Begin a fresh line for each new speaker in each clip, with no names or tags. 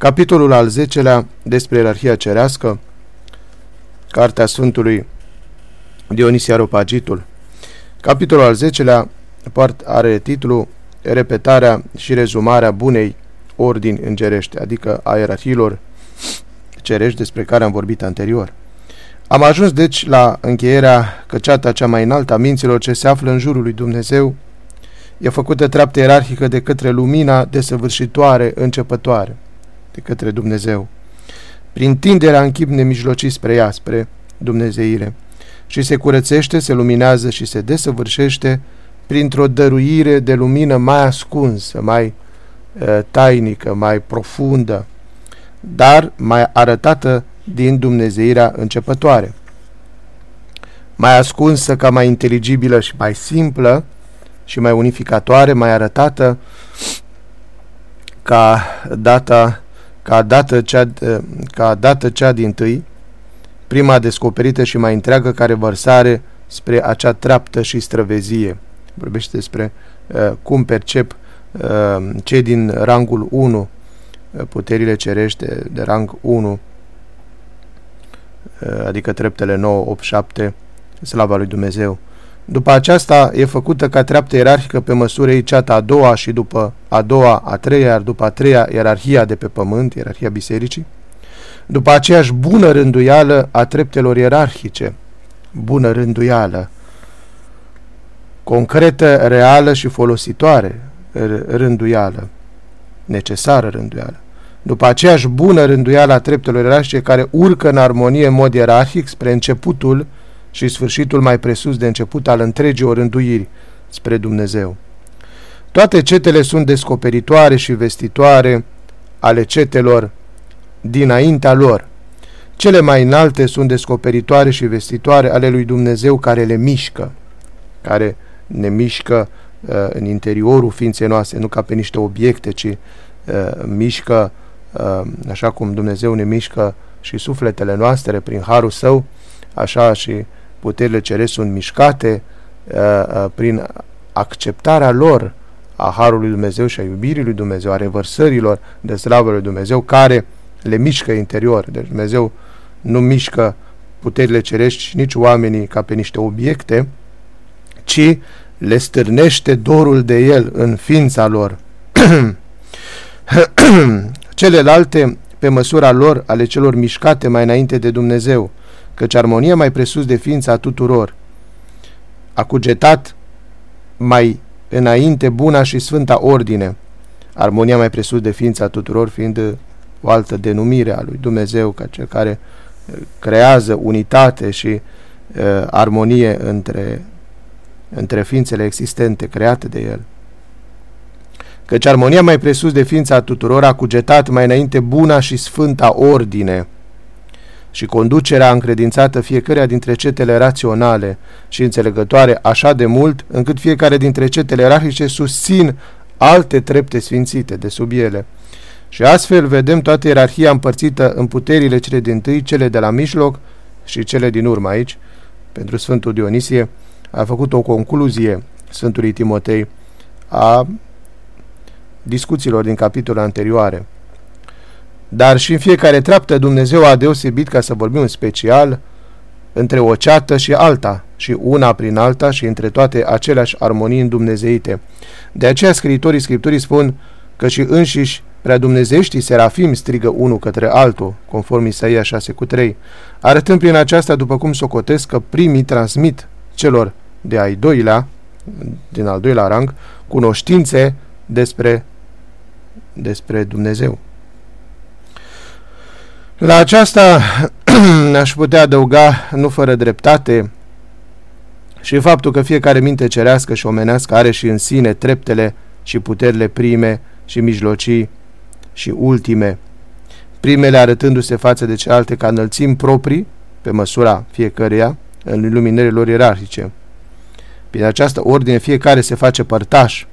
Capitolul al 10-lea despre ierarhia cerească, Cartea Sfântului Dionisia Ropagitul. Capitolul al 10-lea are titlul Repetarea și rezumarea bunei ordini îngerești, adică a ierarhiilor cerești despre care am vorbit anterior. Am ajuns deci la încheierea că ceata cea mai înaltă a minților ce se află în jurul lui Dumnezeu e făcută treaptă ierarhică de către lumina desăvârșitoare începătoare, de către Dumnezeu, prin tinderea în chip nemijlocit spre ea, spre Dumnezeire, și se curățește, se luminează și se desăvârșește printr-o dăruire de lumină mai ascunsă, mai uh, tainică, mai profundă, dar mai arătată din Dumnezeirea începătoare. Mai ascunsă ca mai inteligibilă și mai simplă și mai unificatoare, mai arătată ca data, ca dată cea, ca dată cea din tâi, prima descoperită și mai întreagă care vărsare spre acea treaptă și străvezie. Vorbește despre uh, cum percep uh, cei din rangul 1 uh, puterile cerești de, de rang 1 uh, adică treptele 9, 8, 7 slava lui Dumnezeu. După aceasta e făcută ca treaptă ierarhică pe măsură ei ceata a doua și după a doua a treia, iar după a treia ierarhia de pe pământ, ierarhia bisericii, după aceeași bună rânduială a treptelor ierarhice, bună rânduială, concretă, reală și folositoare rânduială, necesară rânduială. După aceeași bună rânduială a treptelor ierarhice care urcă în armonie în mod ierarhic spre începutul și sfârșitul mai presus de început al întregii orânduiri spre Dumnezeu. Toate cetele sunt descoperitoare și vestitoare ale cetelor dinaintea lor. Cele mai înalte sunt descoperitoare și vestitoare ale lui Dumnezeu care le mișcă, care ne mișcă uh, în interiorul ființei noastre, nu ca pe niște obiecte, ci uh, mișcă, uh, așa cum Dumnezeu ne mișcă și sufletele noastre prin harul său, așa și puterile cerești sunt mișcate uh, uh, prin acceptarea lor a Harului Dumnezeu și a iubirii lui Dumnezeu, a revărsărilor de slavă lui Dumnezeu, care le mișcă interior. Deci Dumnezeu nu mișcă puterile cerești și nici oamenii ca pe niște obiecte, ci le stârnește dorul de el în ființa lor. Celelalte, pe măsura lor, ale celor mișcate mai înainte de Dumnezeu, căci armonia mai presus de ființa tuturor a cugetat mai înainte buna și sfânta ordine, armonia mai presus de ființa tuturor fiind o altă denumire a lui Dumnezeu ca cel care uh, creează unitate și uh, armonie între, între ființele existente create de el. Căci armonia mai presus de ființa tuturor a cugetat mai înainte buna și sfânta ordine, și conducerea încredințată fiecăreia dintre cetele raționale și înțelegătoare așa de mult încât fiecare dintre cetele ierarhice susțin alte trepte sfințite de sub ele. Și astfel vedem toată ierarhia împărțită în puterile cele din tâi, cele de la mijloc și cele din urmă aici. Pentru Sfântul Dionisie a făcut o concluzie Sfântului Timotei a discuțiilor din capitolul anterioare. Dar și în fiecare treaptă Dumnezeu a deosebit, ca să vorbim în special, între o ceată și alta, și una prin alta și între toate aceleași armonii îndumnezeite. De aceea scriitorii Scripturii spun că și înșiși prea dumnezeștii serafim strigă unul către altul, conform Isaia 6 cu 3, arătând prin aceasta, după cum socotesc, că primii transmit celor de ai doilea, din al doilea rang, cunoștințe despre, despre Dumnezeu. La aceasta aș putea adăuga, nu fără dreptate, și faptul că fiecare minte cerească și omenească are și în sine treptele și puterile prime și mijlocii și ultime, primele arătându-se față de celelalte ca înălțimi proprii, pe măsura fiecăreia, în iluminările lor ierarhice. Prin această ordine fiecare se face părtaș,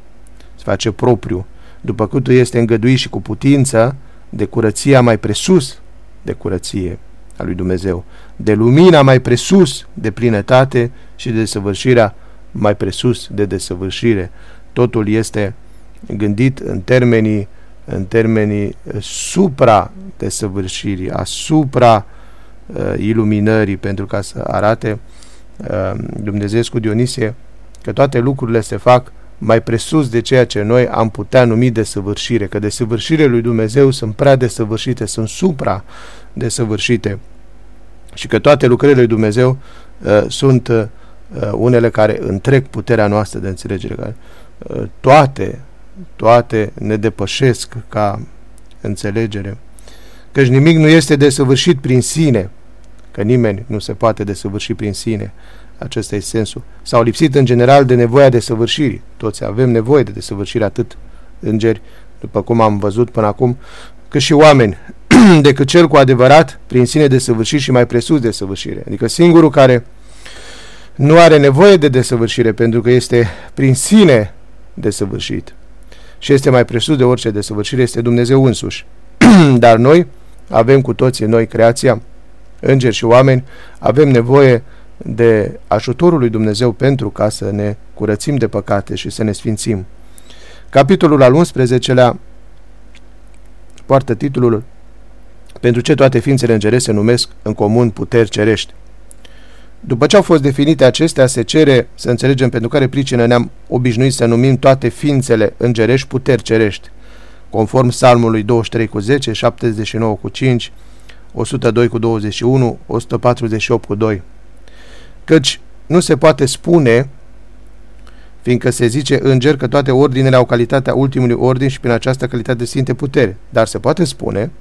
se face propriu, după cât este îngăduit și cu putință de curăția mai presus de curăție a lui Dumnezeu, de lumina mai presus de plinătate și de desăvârșirea mai presus de desăvârșire. Totul este gândit în termenii în termenii supra-desăvârșirii, asupra uh, iluminării, pentru ca să arate uh, Dumnezeu cu Dionisie că toate lucrurile se fac mai presus de ceea ce noi am putea numi desăvârșire, că desăvârșirile lui Dumnezeu sunt prea desăvârșite, sunt supra desăvârșite. Și că toate lucrările lui Dumnezeu uh, sunt uh, unele care întrec puterea noastră de înțelegere, care uh, toate, toate ne depășesc ca înțelegere, căci nimic nu este desăvârșit prin sine, că nimeni nu se poate desăvârși prin sine, acesta e sensul. S-au lipsit în general de nevoia de săvârșiri. Toți avem nevoie de desăvârșire, atât îngeri, după cum am văzut până acum, cât și oameni, decât cel cu adevărat, prin sine de săvârșire și mai presus de săvârșire. Adică singurul care nu are nevoie de desăvârșire, pentru că este prin sine desăvârșit și este mai presus de orice desăvârșire, este Dumnezeu însuși. Dar noi avem cu toții, noi, creația, îngeri și oameni, avem nevoie de ajutorul lui Dumnezeu pentru ca să ne curățim de păcate și să ne sfințim. Capitolul al 11-lea poartă titlul Pentru ce toate ființele îngerești se numesc în comun puteri cerești. După ce au fost definite acestea, se cere să înțelegem pentru care pricină ne-am obișnuit să numim toate ființele îngerești puteri cerești, conform psalmului 23 cu 10, 79 cu 5, 102 cu 21, 148 cu 2 căci nu se poate spune, fiindcă se zice înger că toate ordinele au calitatea ultimului ordin și prin această calitate sfinte putere, dar se poate spune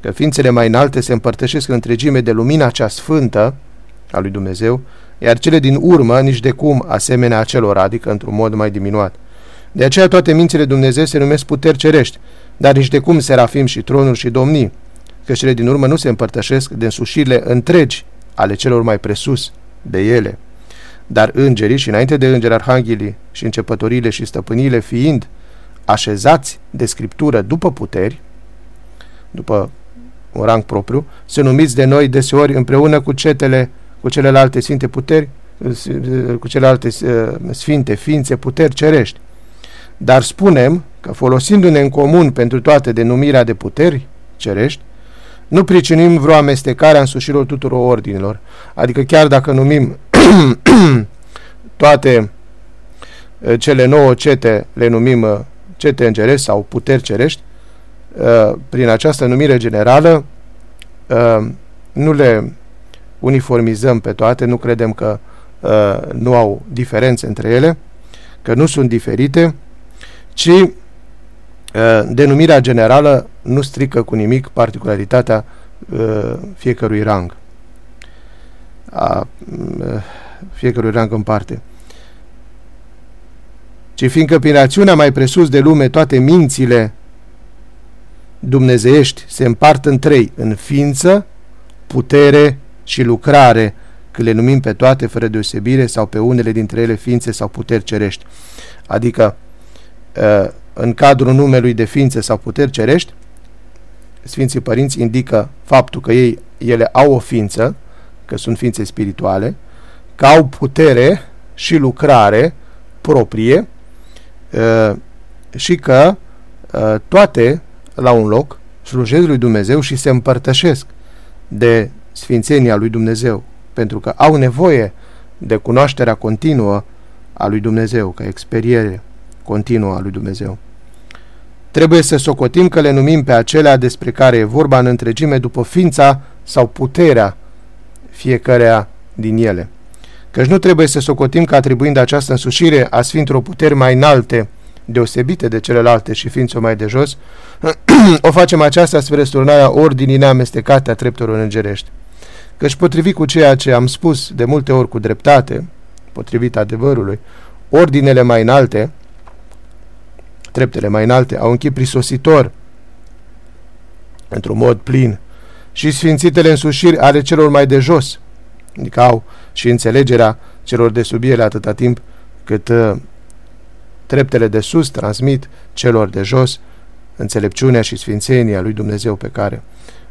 că ființele mai înalte se împărtășesc în întregime de lumina cea sfântă a lui Dumnezeu, iar cele din urmă nici de cum asemenea acelor, adică într-un mod mai diminuat. De aceea toate mințile Dumnezeu se numesc puteri cerești, dar nici de cum serafim și tronuri și domnii, că cele din urmă nu se împărtășesc de însușirile întregi ale celor mai presus, de ele. Dar îngerii și înainte de îngeri arhanghelii și începătorile și stăpânile fiind așezați de scriptură după puteri, după un rang propriu, se numiți de noi deseori împreună cu cetele, cu celelalte sfinte puteri, cu celelalte uh, sfinte ființe puteri cerești. Dar spunem că folosindu-ne în comun pentru toate denumirea de puteri cerești, nu pricinim vreo amestecare a însușirilor tuturor ordinilor. Adică chiar dacă numim toate uh, cele nouă cete, le numim uh, cete îngerești sau puteri cerești, uh, prin această numire generală nu le uniformizăm pe toate, nu credem că nu au diferențe între ele, că nu sunt diferite, ci Uh, denumirea generală nu strică cu nimic particularitatea uh, fiecărui rang, a uh, fiecărui rang în parte. Ci fiindcă prin rațiunea mai presus de lume toate mințile dumnezeiești se împart în trei, în ființă, putere și lucrare, că le numim pe toate fără deosebire sau pe unele dintre ele ființe sau puteri cerești. Adică în cadrul numelui de ființe sau puteri cerești, Sfinții Părinți indică faptul că ei, ele au o ființă, că sunt ființe spirituale, că au putere și lucrare proprie uh, și că uh, toate la un loc slujesc lui Dumnezeu și se împărtășesc de sfințenia lui Dumnezeu, pentru că au nevoie de cunoașterea continuă a lui Dumnezeu, ca experiere continuă a lui Dumnezeu. Trebuie să socotim că le numim pe acelea despre care e vorba în întregime după ființa sau puterea fiecarea din ele. Căci nu trebuie să socotim că atribuind această însușire a Sfintelor puteri mai înalte, deosebite de celelalte și ființe mai de jos, o facem aceasta spre răsturnarea ordinii neamestecate a treptelor îngerești. Căci potrivit cu ceea ce am spus de multe ori cu dreptate, potrivit adevărului, ordinele mai înalte, treptele mai înalte, au închip prisositor, într-un mod plin, și sfințitele însușiri ale celor mai de jos, adică au și înțelegerea celor de sub ele atâta timp cât uh, treptele de sus transmit celor de jos înțelepciunea și sfințenia lui Dumnezeu pe care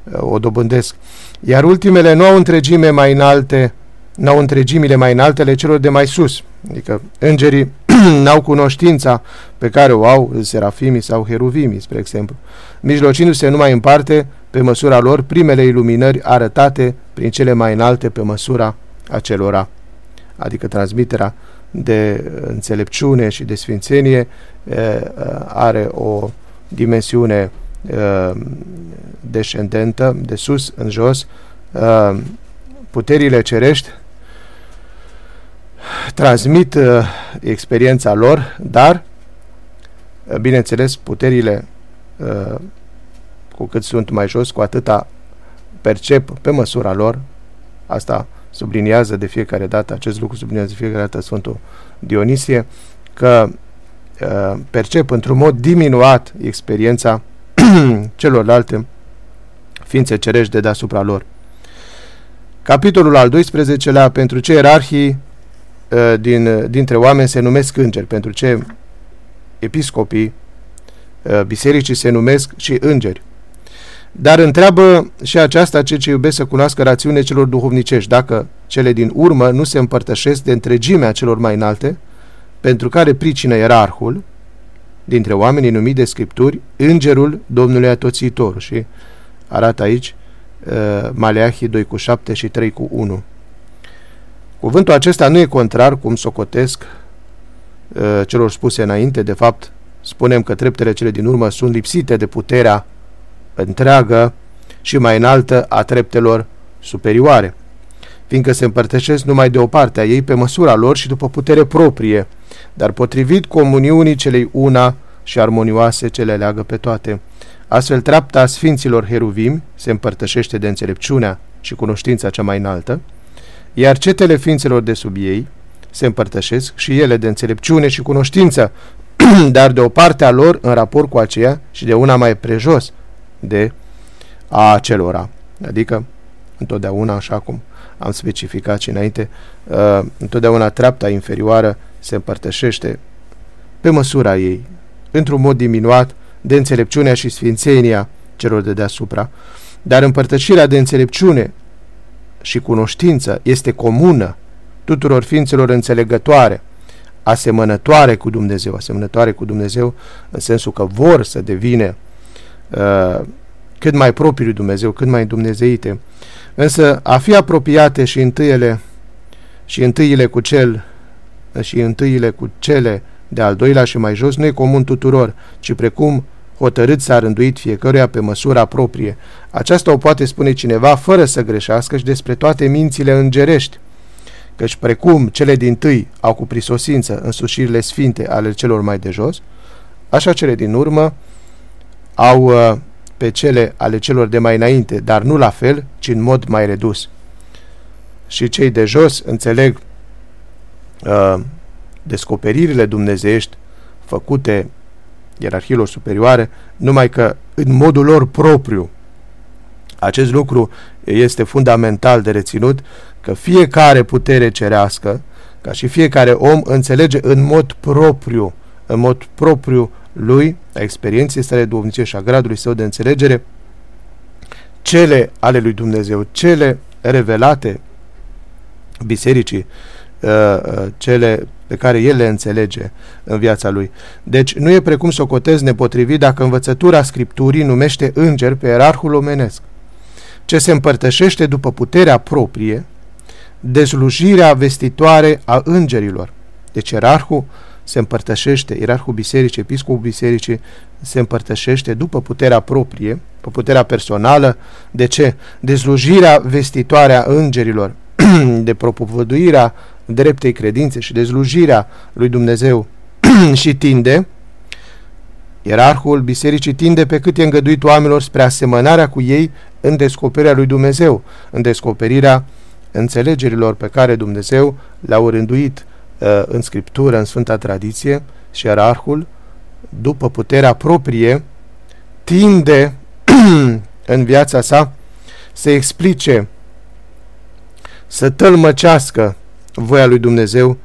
uh, o dobândesc. Iar ultimele nu au întregime mai înalte, nu au întregimile mai înalte ale celor de mai sus, adică îngerii n-au cunoștința pe care o au serafimii sau heruvimii, spre exemplu, mijlocindu-se numai în parte pe măsura lor primele iluminări arătate prin cele mai înalte pe măsura acelora, adică transmiterea de înțelepciune și de sfințenie are o dimensiune descendentă, de sus în jos, puterile cerești transmit uh, experiența lor, dar, uh, bineînțeles, puterile, uh, cu cât sunt mai jos, cu atâta percep pe măsura lor, asta subliniază de fiecare dată, acest lucru subliniază de fiecare dată Sfântul Dionisie, că uh, percep într-un mod diminuat experiența celorlalte ființe cerești de deasupra lor. Capitolul al 12-lea pentru ce ierarhii Uh, din, uh, dintre oameni se numesc îngeri, pentru ce episcopii uh, bisericii se numesc și îngeri. Dar întreabă și aceasta cei ce iubesc să cunoască rațiune celor duhovnicești, dacă cele din urmă nu se împărtășesc de întregimea celor mai înalte, pentru care pricină ierarhul, dintre oamenii numit de Scripturi, îngerul Domnului Atoțitor și arată aici uh, Maleahii 2 cu 7 și 3 cu 1. Cuvântul acesta nu e contrar, cum socotesc uh, celor spuse înainte, de fapt, spunem că treptele cele din urmă sunt lipsite de puterea întreagă și mai înaltă a treptelor superioare, fiindcă se împărtășesc numai de o parte a ei pe măsura lor și după putere proprie, dar potrivit comuniunii celei una și armonioase ce le leagă pe toate. Astfel, treapta Sfinților Heruvim se împărtășește de înțelepciunea și cunoștința cea mai înaltă, iar cetele ființelor de sub ei se împărtășesc și ele de înțelepciune și cunoștință, dar de o parte a lor în raport cu aceea și de una mai prejos de a acelora. Adică, întotdeauna, așa cum am specificat și înainte, uh, întotdeauna treapta inferioară se împărtășește pe măsura ei, într-un mod diminuat de înțelepciunea și sfințenia celor de deasupra, dar împărtășirea de înțelepciune și cunoștință este comună tuturor ființelor înțelegătoare, asemănătoare cu Dumnezeu, asemănătoare cu Dumnezeu în sensul că vor să devină uh, cât mai proprii lui Dumnezeu, cât mai dumnezeite. Însă a fi apropiate și întâiele și întâiile cu cel și întâiile cu cele de al doilea și mai jos nu e comun tuturor, ci precum hotărât s-a rânduit fiecăruia pe măsura proprie. Aceasta o poate spune cineva fără să greșească și despre toate mințile îngerești, căci precum cele din tâi au cu prisosință însușirile sfinte ale celor mai de jos, așa cele din urmă au uh, pe cele ale celor de mai înainte, dar nu la fel, ci în mod mai redus. Și cei de jos înțeleg uh, descoperirile dumnezeiești făcute ierarhiilor superioare, numai că în modul lor propriu. Acest lucru este fundamental de reținut, că fiecare putere cerească, ca și fiecare om, înțelege în mod propriu, în mod propriu lui, a experienței sale duhovnicești și a gradului său de înțelegere, cele ale lui Dumnezeu, cele revelate bisericii, uh, uh, cele pe care el le înțelege în viața lui. Deci nu e precum să o cotezi nepotrivit dacă învățătura Scripturii numește înger pe erarhul omenesc, ce se împărtășește după puterea proprie, dezlujirea vestitoare a îngerilor. Deci erarhul se împărtășește, ierarhul bisericii, episcopul bisericii se împărtășește după puterea proprie, pe puterea personală. De ce? Dezlujirea vestitoare a îngerilor, de propovăduirea dreptei credințe și de slujirea lui Dumnezeu și tinde, ierarhul bisericii tinde pe cât e îngăduit oamenilor spre asemănarea cu ei în descoperirea lui Dumnezeu, în descoperirea înțelegerilor pe care Dumnezeu le-au rânduit uh, în Scriptură, în Sfânta Tradiție și ierarhul, după puterea proprie, tinde în viața sa să explice, să tălmăcească voia lui Dumnezeu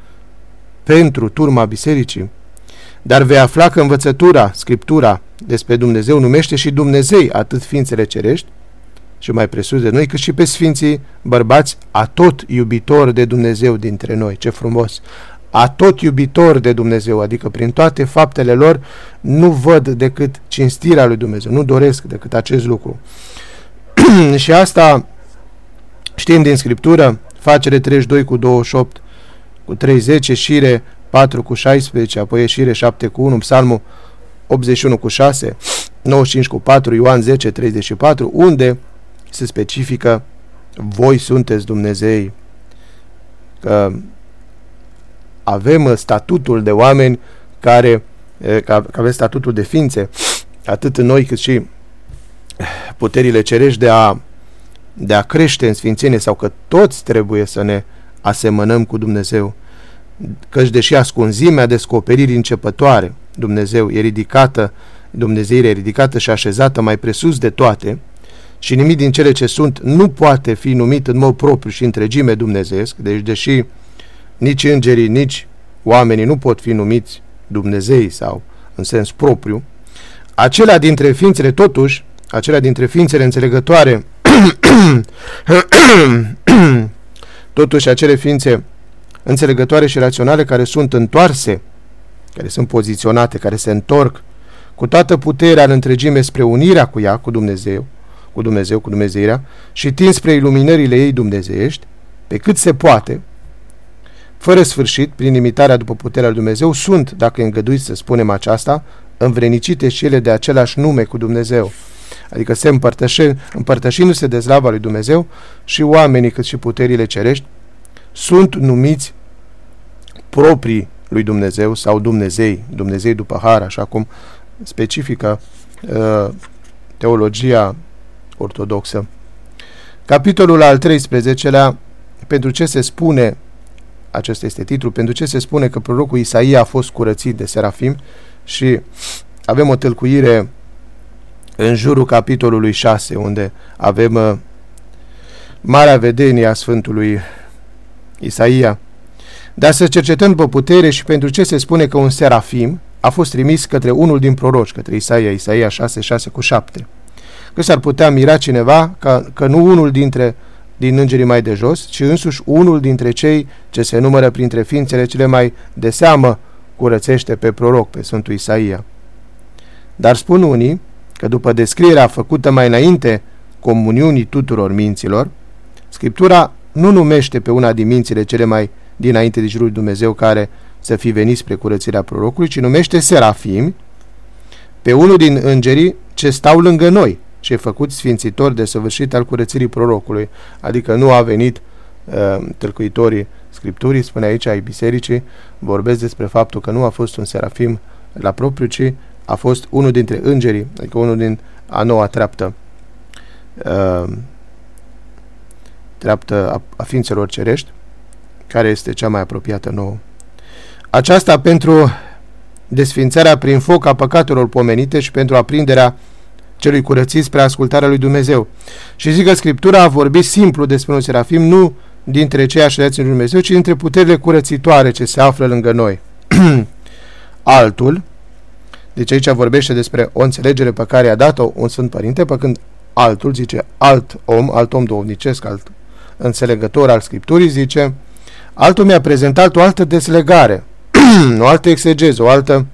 pentru turma bisericii, dar vei afla că învățătura, scriptura despre Dumnezeu numește și Dumnezei atât ființele cerești, și mai presus de noi, cât și pe sfinții bărbați a tot iubitor de Dumnezeu dintre noi. Ce frumos! a tot iubitor de Dumnezeu, adică prin toate faptele lor nu văd decât cinstirea lui Dumnezeu, nu doresc decât acest lucru. și asta știm din Scriptură, facere 32 cu 28 cu 30, șire 4 cu 16, apoi ieșire 7 cu 1, psalmul 81 cu 6, 95 cu 4, Ioan 10, 34, unde se specifică voi sunteți Dumnezei, că avem statutul de oameni care, că avem statutul de ființe, atât noi cât și puterile cerești de a, de a crește în sfințenie sau că toți trebuie să ne asemănăm cu Dumnezeu. Căci deși ascunzimea descoperirii începătoare, Dumnezeu e ridicată, Dumnezeirea e ridicată și așezată mai presus de toate, și nimic din cele ce sunt nu poate fi numit în mod propriu și întregime dumnezeesc, deci deși nici îngerii, nici oamenii nu pot fi numiți Dumnezei sau în sens propriu, acelea dintre ființele totuși, acelea dintre ființele înțelegătoare, totuși acele ființe înțelegătoare și raționale care sunt întoarse, care sunt poziționate, care se întorc cu toată puterea în întregime spre unirea cu ea, cu Dumnezeu, cu Dumnezeu, cu Dumnezeirea și tind spre iluminările ei dumnezeiești, pe cât se poate, fără sfârșit, prin imitarea după puterea lui Dumnezeu, sunt, dacă îngăduiți să spunem aceasta, învrenicite și ele de același nume cu Dumnezeu. Adică se împărtășe, împărtășindu-se de slava lui Dumnezeu și oamenii cât și puterile cerești sunt numiți proprii lui Dumnezeu sau Dumnezei, Dumnezei după har, așa cum specifică uh, teologia ortodoxă. Capitolul al 13-lea, pentru ce se spune, acesta este titlul, pentru ce se spune că prorocul Isaia a fost curățit de serafim și avem o tâlcuire în jurul capitolului 6, unde avem uh, marea vedenie a Sfântului Isaia. Dar să cercetăm după putere și pentru ce se spune că un serafim a fost trimis către unul din proroci, către Isaia, Isaia 6, 6 cu 7 că s-ar putea mira cineva că, că nu unul dintre din îngerii mai de jos, ci însuși unul dintre cei ce se numără printre ființele cele mai de seamă curățește pe proroc, pe Sfântul Isaia. Dar spun unii că după descrierea făcută mai înainte comuniunii tuturor minților, Scriptura nu numește pe una din mințile cele mai dinainte de jurul Dumnezeu care să fi venit spre curățirea prorocului, ci numește serafim pe unul din îngerii ce stau lângă noi, și făcut sfințitor de săvârșit al curățirii prorocului, adică nu a venit uh, tâlcuitorii Scripturii, spune aici ai bisericii, vorbesc despre faptul că nu a fost un serafim la propriu, ci a fost unul dintre îngerii, adică unul din a noua treaptă, uh, treaptă a, a ființelor cerești, care este cea mai apropiată nouă. Aceasta pentru desfințarea prin foc a păcatelor pomenite și pentru aprinderea celui curățit spre ascultarea lui Dumnezeu. Și zic că Scriptura a vorbit simplu despre un serafim, nu dintre cei așezați în Dumnezeu, ci dintre puterile curățitoare ce se află lângă noi. Altul, deci aici vorbește despre o înțelegere pe care a dat-o un Sfânt Părinte, pe când altul, zice alt om, alt om duhovnicesc, alt înțelegător al Scripturii, zice, altul mi-a prezentat o altă deslegare, o altă exegeză, o altă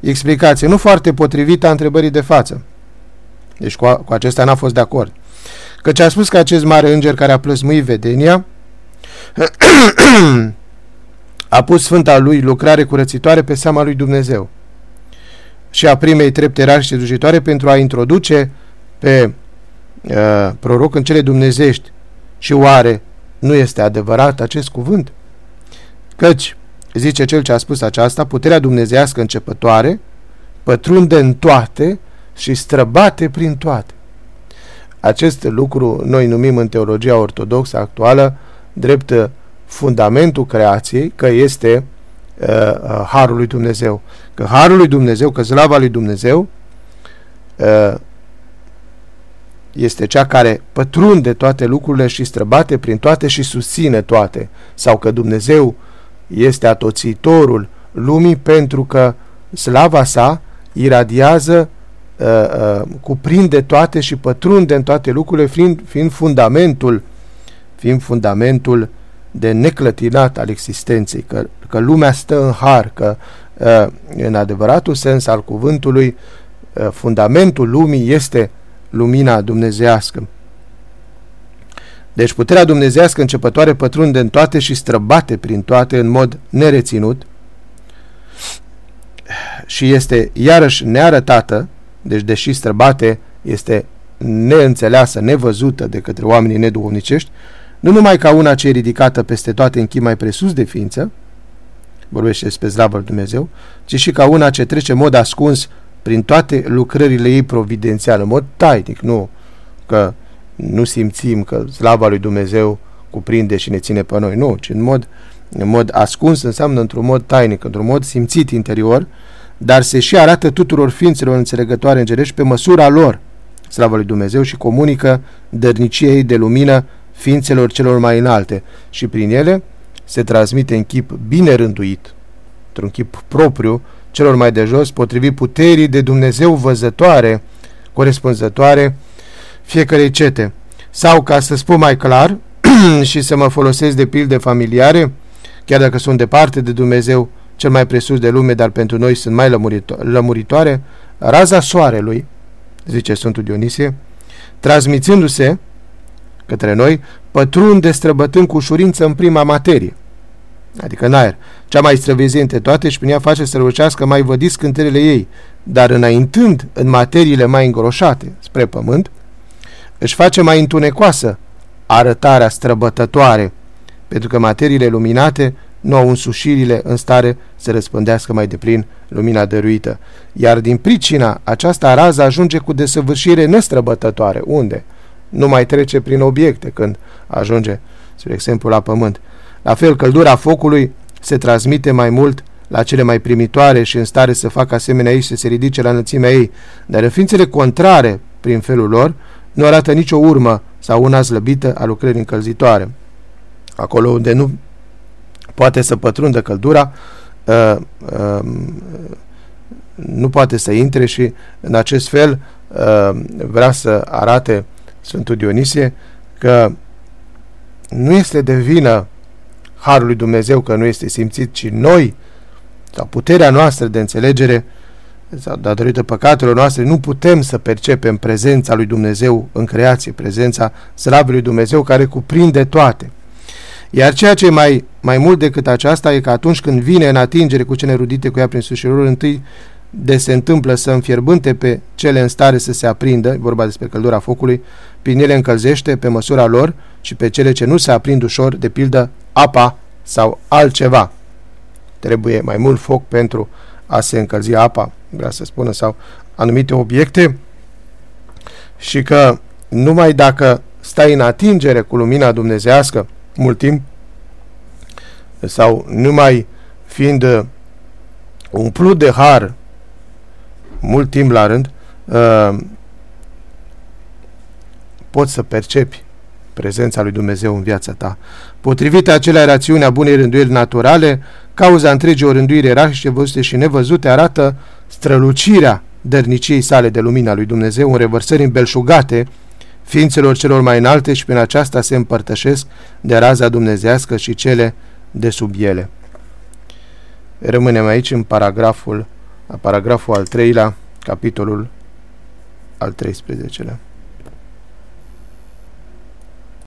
explicație, nu foarte potrivită a întrebării de față. Deci cu, cu acesta n-a fost de acord. Căci a spus că acest mare înger care a plăsmuit vedenia a pus sfânta lui lucrare curățitoare pe seama lui Dumnezeu și a primei trepte rari și dujitoare pentru a introduce pe uh, proroc în cele dumnezești. Și oare nu este adevărat acest cuvânt? Căci, zice cel ce a spus aceasta, puterea dumnezească începătoare pătrunde în toate și străbate prin toate. Acest lucru noi numim în teologia ortodoxă actuală drept fundamentul creației, că este uh, uh, Harul lui Dumnezeu. Că Harul lui Dumnezeu, că slava lui Dumnezeu uh, este cea care pătrunde toate lucrurile și străbate prin toate și susține toate. Sau că Dumnezeu este atoțitorul lumii pentru că slava sa iradiază uh, uh, cuprinde toate și pătrunde în toate lucrurile, fiind, fiind fundamentul fiind fundamentul de neclătinat al existenței, că, că lumea stă în har, că uh, în adevăratul sens al cuvântului, uh, fundamentul lumii este lumina dumnezească. Deci puterea dumnezească începătoare pătrunde în toate și străbate prin toate în mod nereținut și este iarăși nearătată, deci deși străbate este neînțeleasă, nevăzută de către oamenii neduhovnicești, nu numai ca una ce e ridicată peste toate în chip mai presus de ființă, vorbește despre slavă Dumnezeu, ci și ca una ce trece în mod ascuns prin toate lucrările ei providențiale, în mod tainic, nu că nu simțim că slava lui Dumnezeu cuprinde și ne ține pe noi, nu, ci în mod, în mod ascuns înseamnă într-un mod tainic, într-un mod simțit interior, dar se și arată tuturor ființelor înțelegătoare îngerești pe măsura lor, slavă lui Dumnezeu, și comunică dărniciei de lumină ființelor celor mai înalte și prin ele se transmite în chip bine rânduit, într-un chip propriu, celor mai de jos, potrivit puterii de Dumnezeu văzătoare, corespunzătoare fiecarei cete. Sau, ca să spun mai clar și să mă folosesc de pilde familiare, chiar dacă sunt departe de Dumnezeu, cel mai presus de lume, dar pentru noi sunt mai lămurito- lămuritoare, raza soarelui, zice Sfântul Dionisie, transmițându-se către noi, pătrunde străbătând cu ușurință în prima materie, adică în aer, cea mai străvezie toate și prin ea face să răucească mai vădiți cântările ei, dar înaintând în materiile mai îngroșate spre pământ, își face mai întunecoasă arătarea străbătătoare, pentru că materiile luminate nu au însușirile în stare să răspândească mai deplin lumina dăruită. Iar din pricina aceasta raza ajunge cu desăvârșire nestrăbătătoare. Unde? Nu mai trece prin obiecte când ajunge, spre exemplu, la pământ. La fel, căldura focului se transmite mai mult la cele mai primitoare și în stare să facă asemenea ei să se ridice la înălțimea ei, dar în ființele contrare, prin felul lor, nu arată nicio urmă sau una slăbită a lucrării încălzitoare. Acolo unde nu poate să pătrundă căldura, uh, uh, nu poate să intre și în acest fel uh, vrea să arate Sfântul Dionisie că nu este de vină Harul lui Dumnezeu că nu este simțit, ci noi, sau puterea noastră de înțelegere, sau datorită păcatelor noastre, nu putem să percepem prezența lui Dumnezeu în creație, prezența slavei lui Dumnezeu care cuprinde toate. Iar ceea ce mai, mai mult decât aceasta e că atunci când vine în atingere cu cele rudite cu ea prin sușirul, întâi de se întâmplă să înfierbânte pe cele în stare să se aprindă, vorba despre căldura focului, prin ele încălzește pe măsura lor și pe cele ce nu se aprind ușor, de pildă apa sau altceva. Trebuie mai mult foc pentru a se încălzi apa, vrea să spună, sau anumite obiecte și că numai dacă stai în atingere cu lumina dumnezească mult timp sau numai fiind umplut de har mult timp la rând, uh, poți să percepi prezența lui Dumnezeu în viața ta. Potrivit acelea rațiuni a bunei rânduieli naturale, cauza întregii rânduiri erahice văzute și nevăzute arată strălucirea dărniciei sale de lumina lui Dumnezeu în revărsări îmbelșugate ființelor celor mai înalte și prin aceasta se împărtășesc de raza dumnezească și cele de sub ele. Rămânem aici în paragraful, la paragraful al treilea, capitolul al 13-lea.